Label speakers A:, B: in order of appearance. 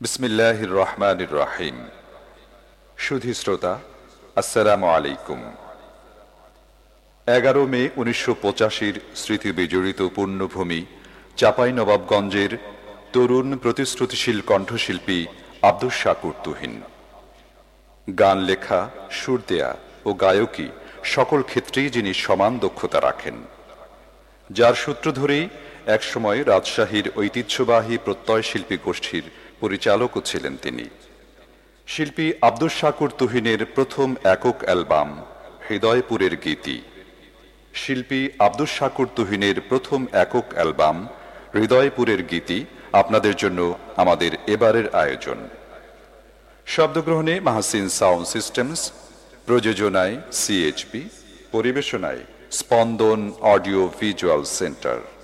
A: বিসমিল্লাহ রহমান রাহিম সুধী শ্রোতা আসসালামু আলাইকুম এগারো মে উনিশশো পঁচাশির স্মৃতি বিজড়িত পূর্ণভূমি চাপাই নবাবগঞ্জের তরুণ প্রতিশ্রুতিশীল কণ্ঠশিল্পী আব্দুস শাকুর তুহিন। গান লেখা, সুর দেয়া ও গায়কী সকল ক্ষেত্রেই যিনি সমান দক্ষতা রাখেন। যার সূত্র ধরেই একসময় রাজশাহীর ঐতিহ্যবাহী প্রত্যয় শিল্পী গোষ্ঠীর পরিচালকও ছিলেন তিনি। শিল্পী আব্দুস শাকুর তুহিনের প্রথম একক অ্যালবাম, হৃদয়পুরের গীতি। শিল্পী আব্দুস শাকুর তুহিনের প্রথম একক অ্যালবাম, হৃদয়পুরের গীতি, আপনাদের জন্য আমাদের এবারের আয়োজন। শব্দগ্রহণে মাহাসিন সাউন্ড সিস্টেমস, প্রযোজনায় সিএইচপি পরিবেশনায় স্পন্দন অডিও ভিজুয়াল সেন্টার।